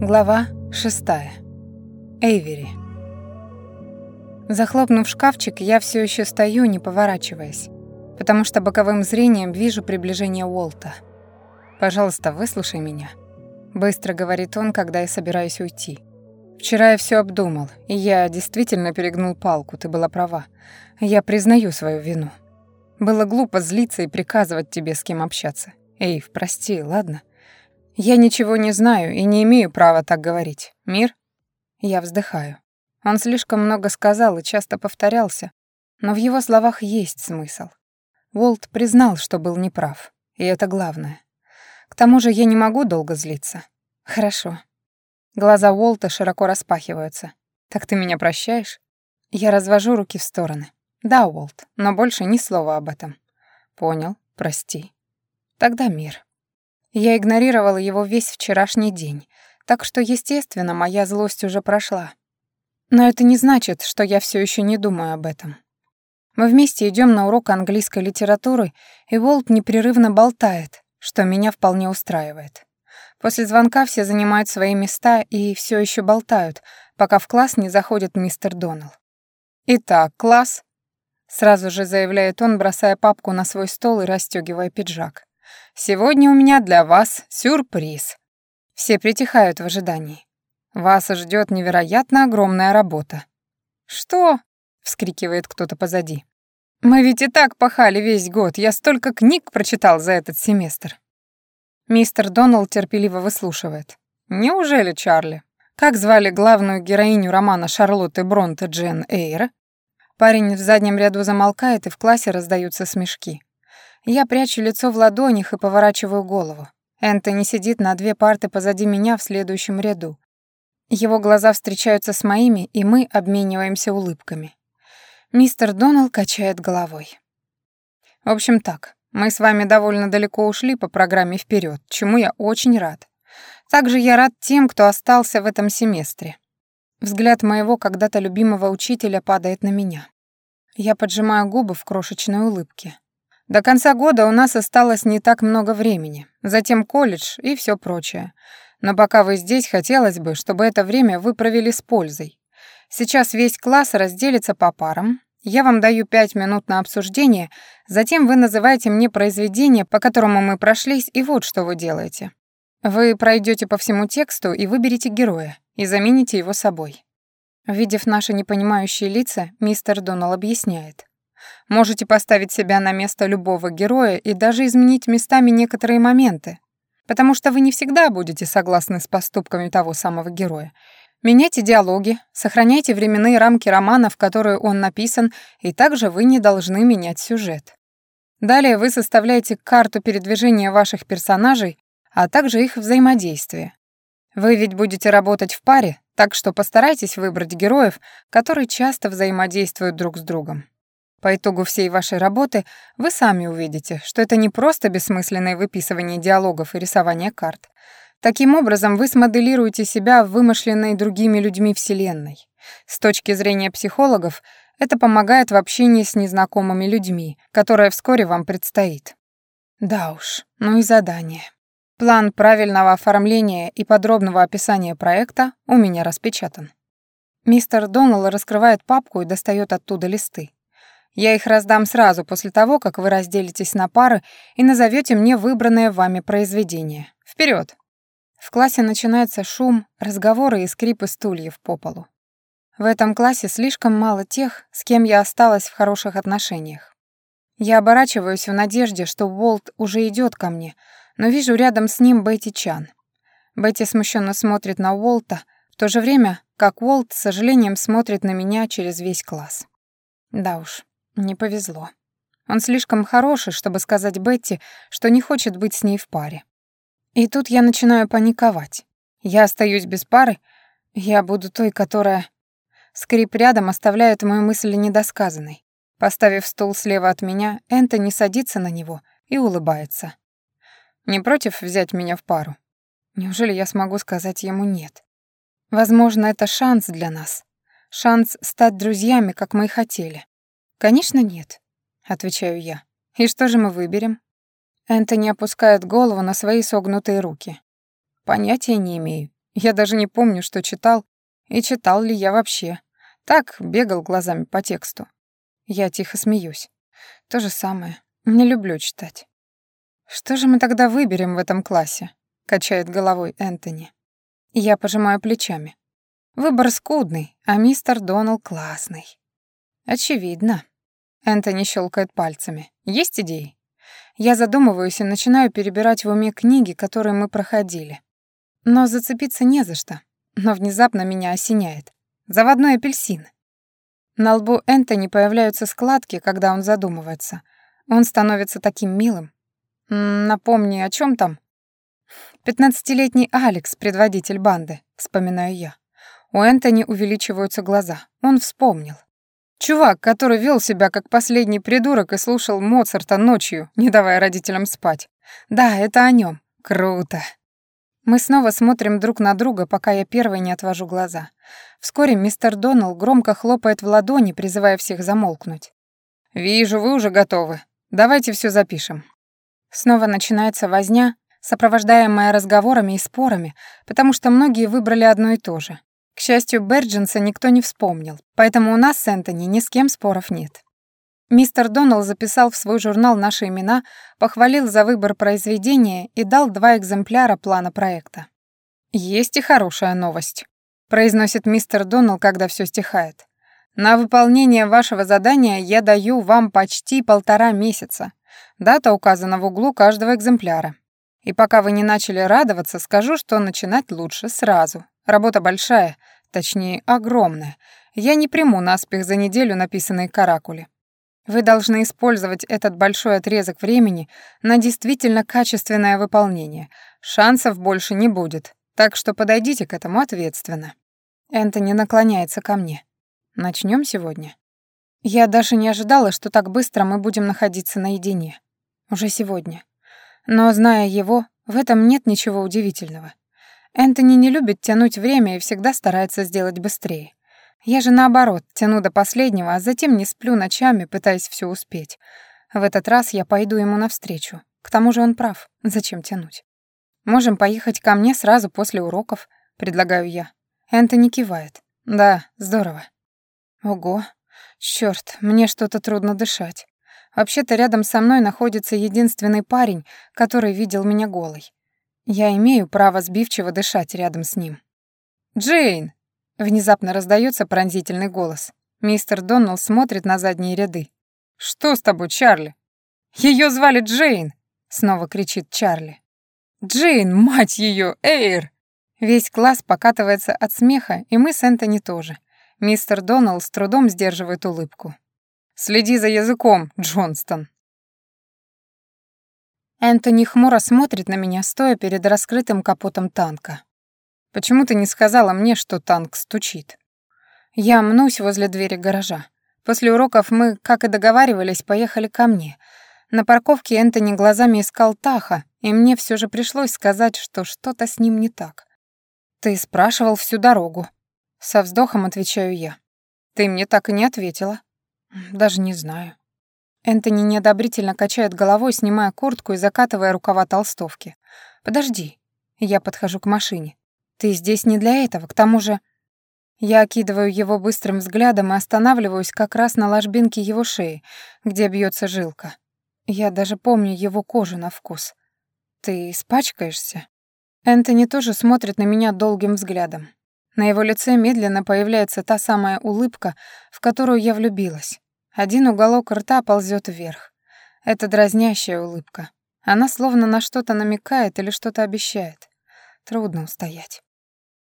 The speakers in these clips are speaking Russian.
Глава шестая. Эйвери. Захлопнув шкафчик, я все еще стою, не поворачиваясь, потому что боковым зрением вижу приближение Уолта. «Пожалуйста, выслушай меня», — быстро говорит он, когда я собираюсь уйти. «Вчера я все обдумал, и я действительно перегнул палку, ты была права. Я признаю свою вину. Было глупо злиться и приказывать тебе, с кем общаться. Эйв, прости, ладно?» Я ничего не знаю и не имею права так говорить. Мир? Я вздыхаю. Он слишком много сказал и часто повторялся, но в его словах есть смысл. Волт признал, что был неправ, и это главное. К тому же я не могу долго злиться. Хорошо. Глаза Уолта широко распахиваются. Так ты меня прощаешь? Я развожу руки в стороны. Да, Уолт, но больше ни слова об этом. Понял, прости. Тогда мир. Я игнорировала его весь вчерашний день, так что, естественно, моя злость уже прошла. Но это не значит, что я все еще не думаю об этом. Мы вместе идем на урок английской литературы, и Волт непрерывно болтает, что меня вполне устраивает. После звонка все занимают свои места и все еще болтают, пока в класс не заходит мистер Доннелл. «Итак, класс», — сразу же заявляет он, бросая папку на свой стол и расстегивая пиджак. Сегодня у меня для вас сюрприз. Все притихают в ожидании. Вас ждет невероятно огромная работа. Что? вскрикивает кто-то позади. Мы ведь и так пахали весь год. Я столько книг прочитал за этот семестр. Мистер Доналд терпеливо выслушивает. Неужели, Чарли? Как звали главную героиню романа Шарлотты Бронте Джен Эйр? Парень в заднем ряду замолкает, и в классе раздаются смешки. Я прячу лицо в ладонях и поворачиваю голову. Энтони сидит на две парты позади меня в следующем ряду. Его глаза встречаются с моими, и мы обмениваемся улыбками. Мистер Доналл качает головой. В общем так, мы с вами довольно далеко ушли по программе вперед, чему я очень рад. Также я рад тем, кто остался в этом семестре. Взгляд моего когда-то любимого учителя падает на меня. Я поджимаю губы в крошечной улыбке. До конца года у нас осталось не так много времени, затем колледж и все прочее. Но пока вы здесь, хотелось бы, чтобы это время вы провели с пользой. Сейчас весь класс разделится по парам. Я вам даю пять минут на обсуждение, затем вы называете мне произведение, по которому мы прошлись, и вот что вы делаете. Вы пройдете по всему тексту и выберете героя, и замените его собой. Видев наши непонимающие лица, мистер Донал объясняет. Можете поставить себя на место любого героя и даже изменить местами некоторые моменты, потому что вы не всегда будете согласны с поступками того самого героя. Меняйте диалоги, сохраняйте временные рамки романа, в которые он написан, и также вы не должны менять сюжет. Далее вы составляете карту передвижения ваших персонажей, а также их взаимодействия. Вы ведь будете работать в паре, так что постарайтесь выбрать героев, которые часто взаимодействуют друг с другом. По итогу всей вашей работы вы сами увидите, что это не просто бессмысленное выписывание диалогов и рисование карт. Таким образом, вы смоделируете себя в вымышленной другими людьми Вселенной. С точки зрения психологов, это помогает в общении с незнакомыми людьми, которое вскоре вам предстоит. Да уж, ну и задание. План правильного оформления и подробного описания проекта у меня распечатан. Мистер Доннелл раскрывает папку и достает оттуда листы. Я их раздам сразу после того, как вы разделитесь на пары и назовете мне выбранное вами произведение. Вперед! В классе начинается шум, разговоры и скрипы стульев по полу. В этом классе слишком мало тех, с кем я осталась в хороших отношениях. Я оборачиваюсь в надежде, что Уолт уже идет ко мне, но вижу рядом с ним Бетти Чан. Бетти смущенно смотрит на Уолта, в то же время как Уолт с сожалением смотрит на меня через весь класс. Да уж, не повезло. Он слишком хороший, чтобы сказать Бетти, что не хочет быть с ней в паре. И тут я начинаю паниковать. Я остаюсь без пары, я буду той, которая... Скрип рядом оставляет мою мысль недосказанной. Поставив стул слева от меня, Энтони садится на него и улыбается. Не против взять меня в пару? Неужели я смогу сказать ему «нет»? Возможно, это шанс для нас. Шанс стать друзьями, как мы и хотели. «Конечно, нет», — отвечаю я. «И что же мы выберем?» Энтони опускает голову на свои согнутые руки. «Понятия не имею. Я даже не помню, что читал, и читал ли я вообще. Так, бегал глазами по тексту. Я тихо смеюсь. То же самое. Не люблю читать. «Что же мы тогда выберем в этом классе?» — качает головой Энтони. Я пожимаю плечами. Выбор скудный, а мистер Доналл классный. Очевидно. Энтони щелкает пальцами. Есть идеи? Я задумываюсь и начинаю перебирать в уме книги, которые мы проходили. Но зацепиться не за что. Но внезапно меня осеняет. Заводной апельсин. На лбу Энтони появляются складки, когда он задумывается. Он становится таким милым. Напомни, о чем там? Пятнадцатилетний Алекс, предводитель банды, вспоминаю я. У Энтони увеличиваются глаза. Он вспомнил. Чувак, который вел себя как последний придурок и слушал Моцарта ночью, не давая родителям спать. Да, это о нем. Круто. Мы снова смотрим друг на друга, пока я первой не отвожу глаза. Вскоре мистер Доналл громко хлопает в ладони, призывая всех замолкнуть. «Вижу, вы уже готовы. Давайте все запишем». Снова начинается возня, сопровождаемая разговорами и спорами, потому что многие выбрали одно и то же. К счастью, Берджинса никто не вспомнил, поэтому у нас с Энтони ни с кем споров нет. Мистер Доналл записал в свой журнал наши имена, похвалил за выбор произведения и дал два экземпляра плана проекта. «Есть и хорошая новость», — произносит мистер Доналл, когда все стихает. «На выполнение вашего задания я даю вам почти полтора месяца. Дата указана в углу каждого экземпляра. И пока вы не начали радоваться, скажу, что начинать лучше сразу. Работа большая, точнее, огромная. Я не приму наспех за неделю написанные каракули. Вы должны использовать этот большой отрезок времени на действительно качественное выполнение. Шансов больше не будет, так что подойдите к этому ответственно. Энтони наклоняется ко мне. Начнем сегодня? Я даже не ожидала, что так быстро мы будем находиться наедине. Уже сегодня. Но, зная его, в этом нет ничего удивительного. Энтони не любит тянуть время и всегда старается сделать быстрее. Я же наоборот, тяну до последнего, а затем не сплю ночами, пытаясь все успеть. В этот раз я пойду ему навстречу. К тому же он прав. Зачем тянуть? Можем поехать ко мне сразу после уроков, предлагаю я. Энтони кивает. Да, здорово. Ого, Черт, мне что-то трудно дышать. Вообще-то рядом со мной находится единственный парень, который видел меня голой. Я имею право сбивчиво дышать рядом с ним. «Джейн!» — внезапно раздается пронзительный голос. Мистер Доннелл смотрит на задние ряды. «Что с тобой, Чарли?» Ее звали Джейн!» — снова кричит Чарли. «Джейн, мать ее, Эйр!» Весь класс покатывается от смеха, и мы с Энтони тоже. Мистер Доналл с трудом сдерживает улыбку. «Следи за языком, Джонстон!» Энтони хмуро смотрит на меня, стоя перед раскрытым капотом танка. «Почему ты не сказала мне, что танк стучит?» Я мнусь возле двери гаража. После уроков мы, как и договаривались, поехали ко мне. На парковке Энтони глазами искал Таха, и мне все же пришлось сказать, что что-то с ним не так. «Ты спрашивал всю дорогу», со вздохом отвечаю я. Ты мне так и не ответила. Даже не знаю. Энтони неодобрительно качает головой, снимая куртку и закатывая рукава толстовки. Подожди. Я подхожу к машине. Ты здесь не для этого, к тому же... Я окидываю его быстрым взглядом и останавливаюсь как раз на ложбинке его шеи, где бьется жилка. Я даже помню его кожу на вкус. Ты испачкаешься? Энтони тоже смотрит на меня долгим взглядом. На его лице медленно появляется та самая улыбка, в которую я влюбилась. Один уголок рта ползет вверх. Это дразнящая улыбка. Она словно на что-то намекает или что-то обещает. Трудно устоять.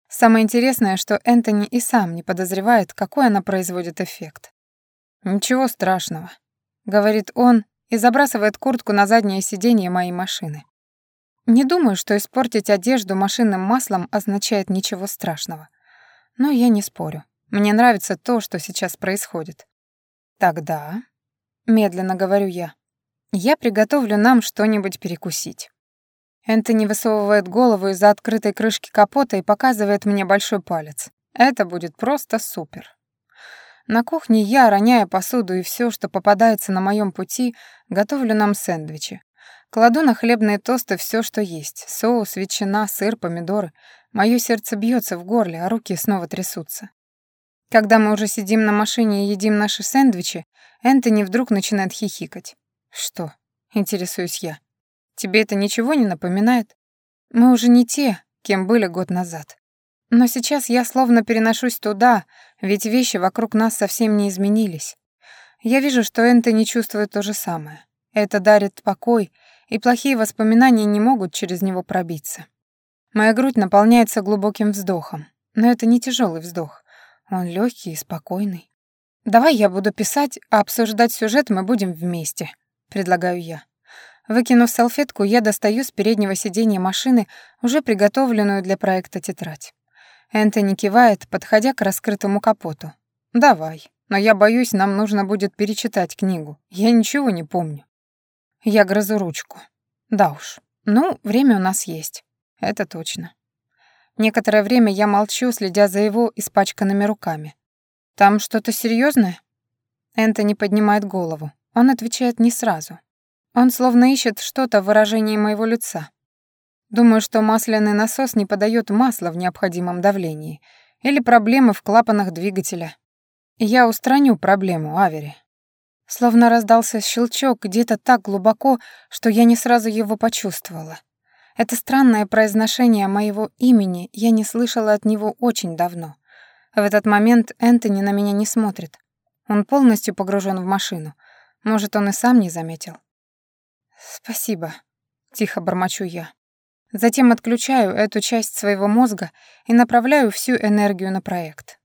Самое интересное, что Энтони и сам не подозревает, какой она производит эффект. «Ничего страшного», — говорит он и забрасывает куртку на заднее сиденье моей машины. Не думаю, что испортить одежду машинным маслом означает ничего страшного. Но я не спорю. Мне нравится то, что сейчас происходит. Тогда, медленно говорю я, я приготовлю нам что-нибудь перекусить. Энтони высовывает голову из-за открытой крышки капота и показывает мне большой палец. Это будет просто супер. На кухне я, роняя посуду и все, что попадается на моем пути, готовлю нам сэндвичи. Кладу на хлебные тосты все, что есть. Соус, ветчина, сыр, помидоры. Мое сердце бьется в горле, а руки снова трясутся. Когда мы уже сидим на машине и едим наши сэндвичи, Энтони вдруг начинает хихикать. «Что?» — интересуюсь я. «Тебе это ничего не напоминает? Мы уже не те, кем были год назад. Но сейчас я словно переношусь туда, ведь вещи вокруг нас совсем не изменились. Я вижу, что Энтони чувствует то же самое. Это дарит покой, и плохие воспоминания не могут через него пробиться. Моя грудь наполняется глубоким вздохом, но это не тяжелый вздох. Он легкий и спокойный. «Давай я буду писать, а обсуждать сюжет мы будем вместе», — предлагаю я. Выкинув салфетку, я достаю с переднего сиденья машины уже приготовленную для проекта тетрадь. Энтони кивает, подходя к раскрытому капоту. «Давай, но я боюсь, нам нужно будет перечитать книгу. Я ничего не помню». Я грызу ручку. Да уж. Ну, время у нас есть. Это точно. Некоторое время я молчу, следя за его испачканными руками. «Там что-то серьезное? Энтони поднимает голову. Он отвечает не сразу. Он словно ищет что-то в выражении моего лица. Думаю, что масляный насос не подает масла в необходимом давлении или проблемы в клапанах двигателя. я устраню проблему, Авери. Словно раздался щелчок где-то так глубоко, что я не сразу его почувствовала. Это странное произношение моего имени я не слышала от него очень давно. В этот момент Энтони на меня не смотрит. Он полностью погружен в машину. Может, он и сам не заметил. «Спасибо», — тихо бормочу я. Затем отключаю эту часть своего мозга и направляю всю энергию на проект.